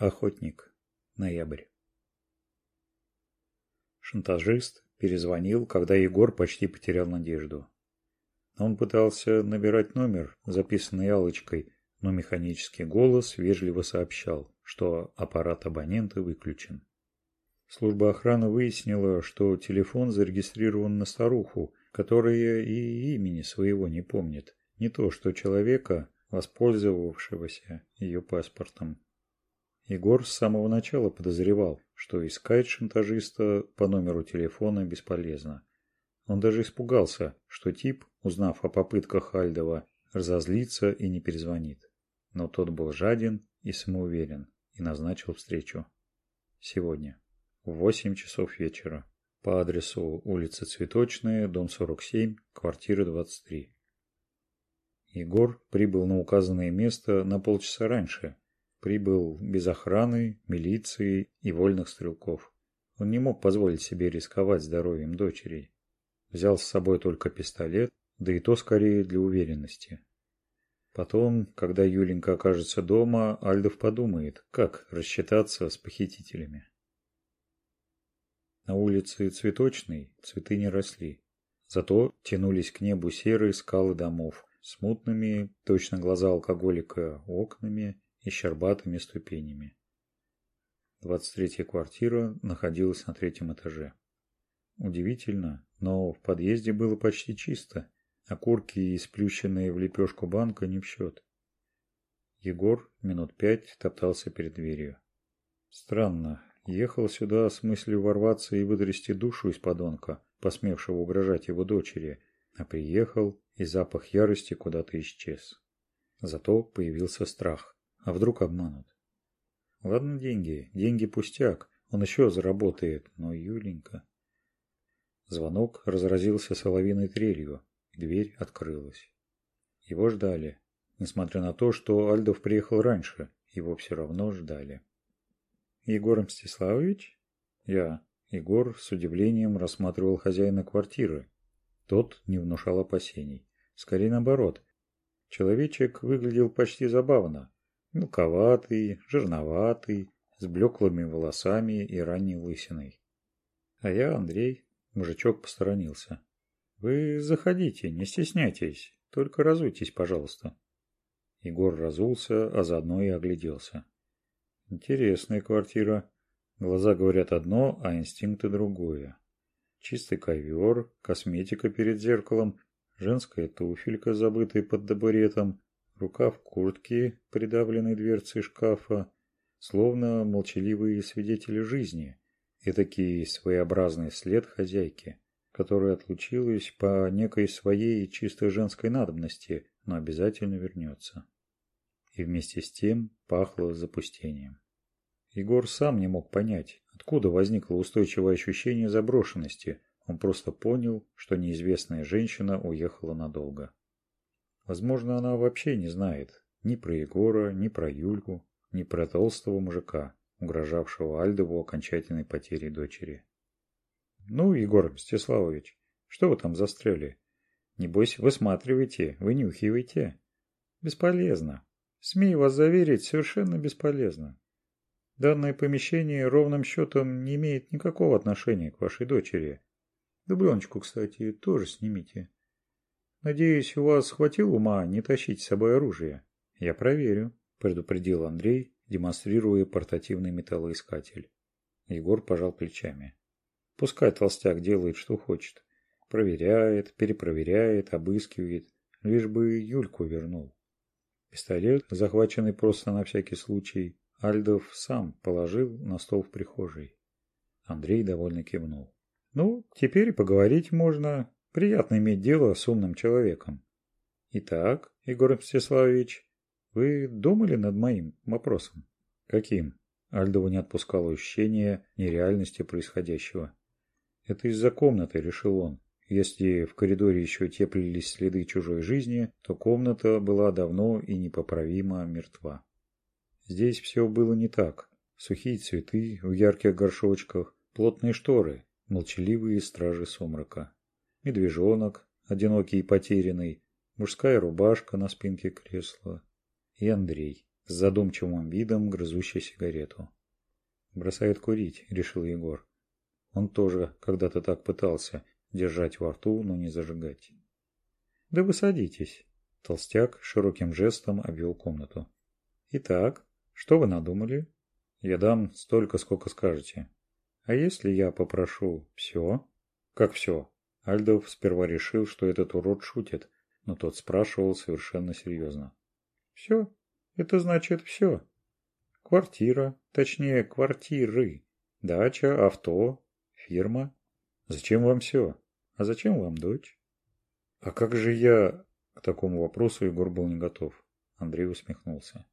охотник ноябрь шантажист перезвонил когда егор почти потерял надежду он пытался набирать номер записанный алочкой но механический голос вежливо сообщал что аппарат абонента выключен служба охраны выяснила что телефон зарегистрирован на старуху которая и имени своего не помнит не то что человека воспользовавшегося ее паспортом Егор с самого начала подозревал, что искать шантажиста по номеру телефона бесполезно. Он даже испугался, что тип, узнав о попытках Альдова, разозлится и не перезвонит. Но тот был жаден и самоуверен и назначил встречу. Сегодня. В 8 часов вечера. По адресу улица Цветочная, дом 47, квартира 23. Егор прибыл на указанное место на полчаса раньше, прибыл без охраны, милиции и вольных стрелков. Он не мог позволить себе рисковать здоровьем дочери. Взял с собой только пистолет, да и то скорее для уверенности. Потом, когда Юленька окажется дома, Альдов подумает, как рассчитаться с похитителями. На улице Цветочной цветы не росли. Зато тянулись к небу серые скалы домов с мутными, точно глаза алкоголика, окнами и щербата между пенями. Двадцать третья квартира находилась на третьем этаже. Удивительно, но в подъезде было почти чисто. Окурки и исплющенные в лепешку банка не в счет. Егор минут пять топтался перед дверью. Странно, ехал сюда с мыслью ворваться и выдрести душу из подонка, посмевшего угрожать его дочери, а приехал, и запах ярости куда-то исчез. Зато появился страх а вдруг обманут? Ладно деньги, деньги пустяк, он еще заработает, но Юленька... Звонок разразился соловиной трелью, дверь открылась. Его ждали. Несмотря на то, что Альдов приехал раньше, его все равно ждали. «Егор Мстиславович?» «Я». Егор с удивлением рассматривал хозяина квартиры. Тот не внушал опасений. Скорее наоборот. Человечек выглядел почти забавно, мелковатый, жирноватый, с блеклыми волосами и ранней лысиной. А я, Андрей, мужичок посторонился. Вы заходите, не стесняйтесь, только разуйтесь, пожалуйста. Егор разулся, а заодно и огляделся. Интересная квартира. Глаза говорят одно, а инстинкты другое. Чистый ковер, косметика перед зеркалом, женская туфелька, забытая под табуретом, рукав куртки, придавленной дверцей шкафа, словно молчаливые свидетели жизни, этакий своеобразный след хозяйки, которая отлучилась по некой своей чистой женской надобности, но обязательно вернется. И вместе с тем пахло запустением. Егор сам не мог понять, откуда возникло устойчивое ощущение заброшенности. Он просто понял, что неизвестная женщина уехала надолго. Возможно, она вообще не знает ни про Егора, ни про Юльку, ни про толстого мужика, угрожавшего Альдову окончательной потере дочери. «Ну, Егор Мстиславович, что вы там застряли? Небось, высматриваете, вынюхивайте. «Бесполезно. Смею вас заверить, совершенно бесполезно. Данное помещение ровным счетом не имеет никакого отношения к вашей дочери. Дубленочку, кстати, тоже снимите». Надеюсь, у вас хватило ума не тащить с собой оружие. Я проверю, предупредил Андрей, демонстрируя портативный металлоискатель. Егор пожал плечами. Пускай толстяк делает, что хочет. Проверяет, перепроверяет, обыскивает, лишь бы Юльку вернул. Пистолет, захваченный просто на всякий случай, Альдов сам положил на стол в прихожей. Андрей довольно кивнул. «Ну, теперь поговорить можно приятно иметь дело с умным человеком. Итак, Егор Мстиславович, вы думали над моим вопросом? Каким? Альдову не отпускало ощущение нереальности происходящего. Это из-за комнаты, решил он. Если в коридоре еще теплились следы чужой жизни, то комната была давно и непоправимо мертва. Здесь все было не так. Сухие цветы в ярких горшочках, плотные шторы, молчаливые стражи сумрака медвежонок, одинокий и потерянный, мужская рубашка на спинке кресла и Андрей с задумчивым видом, грызущий сигарету. «Бросает курить», — решил Егор. Он тоже когда-то так пытался держать во рту, но не зажигать. «Да вы садитесь», — толстяк широким жестом обвел комнату. «Итак, что вы надумали?» «Я дам столько, сколько скажете». «А если я попрошу все?» «Как все?» Альдов сперва решил, что этот урод шутит, но тот спрашивал совершенно серьезно. «Все? Это значит все. Квартира, точнее квартиры, дача, авто, фирма. Зачем вам все? А зачем вам дочь?» «А как же я...» К такому вопросу Егор был не готов. Андрей усмехнулся.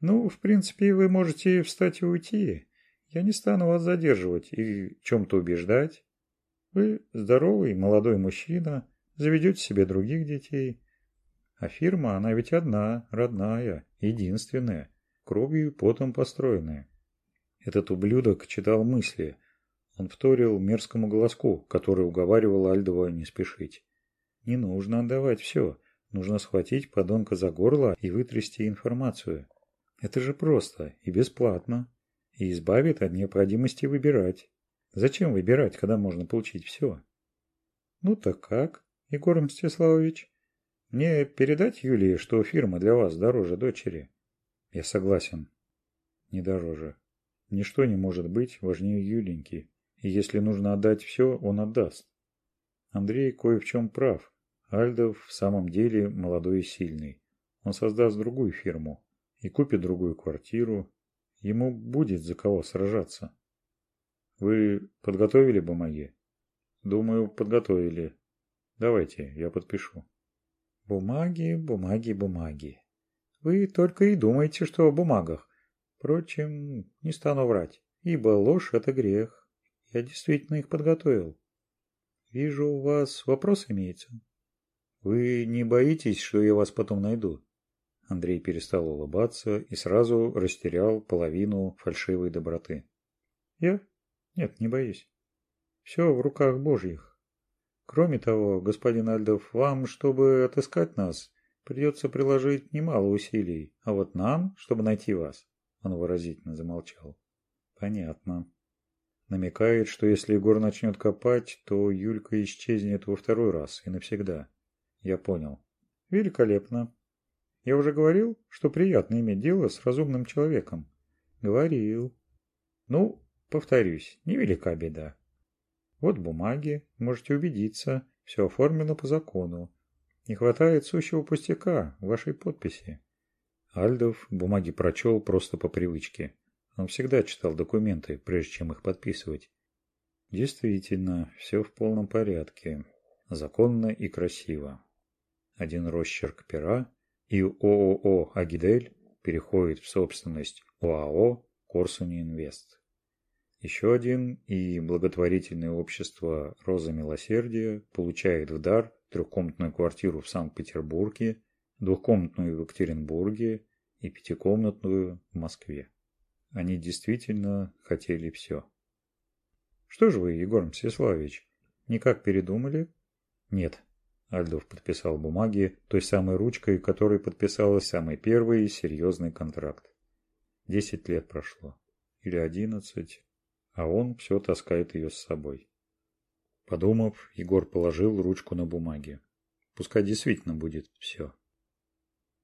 «Ну, в принципе, вы можете встать и уйти. Я не стану вас задерживать и чем-то убеждать. Вы здоровый молодой мужчина, заведете себе других детей. А фирма, она ведь одна, родная, единственная, кровью и потом построенная. Этот ублюдок читал мысли. Он вторил мерзкому голоску, который уговаривал Альдова не спешить. Не нужно отдавать все. Нужно схватить подонка за горло и вытрясти информацию. Это же просто и бесплатно. И избавит от необходимости выбирать. Зачем выбирать, когда можно получить все? Ну так как, Егор Мстиславович? Мне передать Юлии, что фирма для вас дороже дочери? Я согласен. Не дороже. Ничто не может быть важнее Юленьки. И если нужно отдать все, он отдаст. Андрей кое в чем прав. Альдов в самом деле молодой и сильный. Он создаст другую фирму и купит другую квартиру. Ему будет за кого сражаться. Вы подготовили бумаги? Думаю, подготовили. Давайте, я подпишу. Бумаги, бумаги, бумаги. Вы только и думаете, что о бумагах. Впрочем, не стану врать, ибо ложь – это грех. Я действительно их подготовил. Вижу, у вас вопрос имеется. Вы не боитесь, что я вас потом найду? Андрей перестал улыбаться и сразу растерял половину фальшивой доброты. Я нет не боюсь все в руках божьих кроме того господин альдов вам чтобы отыскать нас придется приложить немало усилий а вот нам чтобы найти вас он выразительно замолчал понятно намекает, что если Егор начнет копать, то Юлька исчезнет во второй раз и навсегда. Я понял. Великолепно. Я уже говорил, что приятно иметь дело с разумным человеком. Говорил. Ну, Повторюсь, невелика беда. Вот бумаги, можете убедиться, все оформлено по закону. Не хватает сущего пустяка, вашей подписи. Альдов бумаги прочел просто по привычке. Он всегда читал документы, прежде чем их подписывать. Действительно, все в полном порядке. Законно и красиво. Один росчерк пера и ООО «Агидель» переходит в собственность ОАО «Корсуни Инвест». Еще один и благотворительное общество «Роза Милосердия» получает в дар трехкомнатную квартиру в Санкт-Петербурге, двухкомнатную в Екатеринбурге и пятикомнатную в Москве. Они действительно хотели все. Что же вы, Егор Мстиславович, никак передумали? Нет. Альдов подписал бумаги той самой ручкой, которой подписалась самый первый серьезный контракт. Десять лет прошло. Или одиннадцать а он все таскает ее с собой. Подумав, Егор положил ручку на бумаге. Пускай действительно будет все.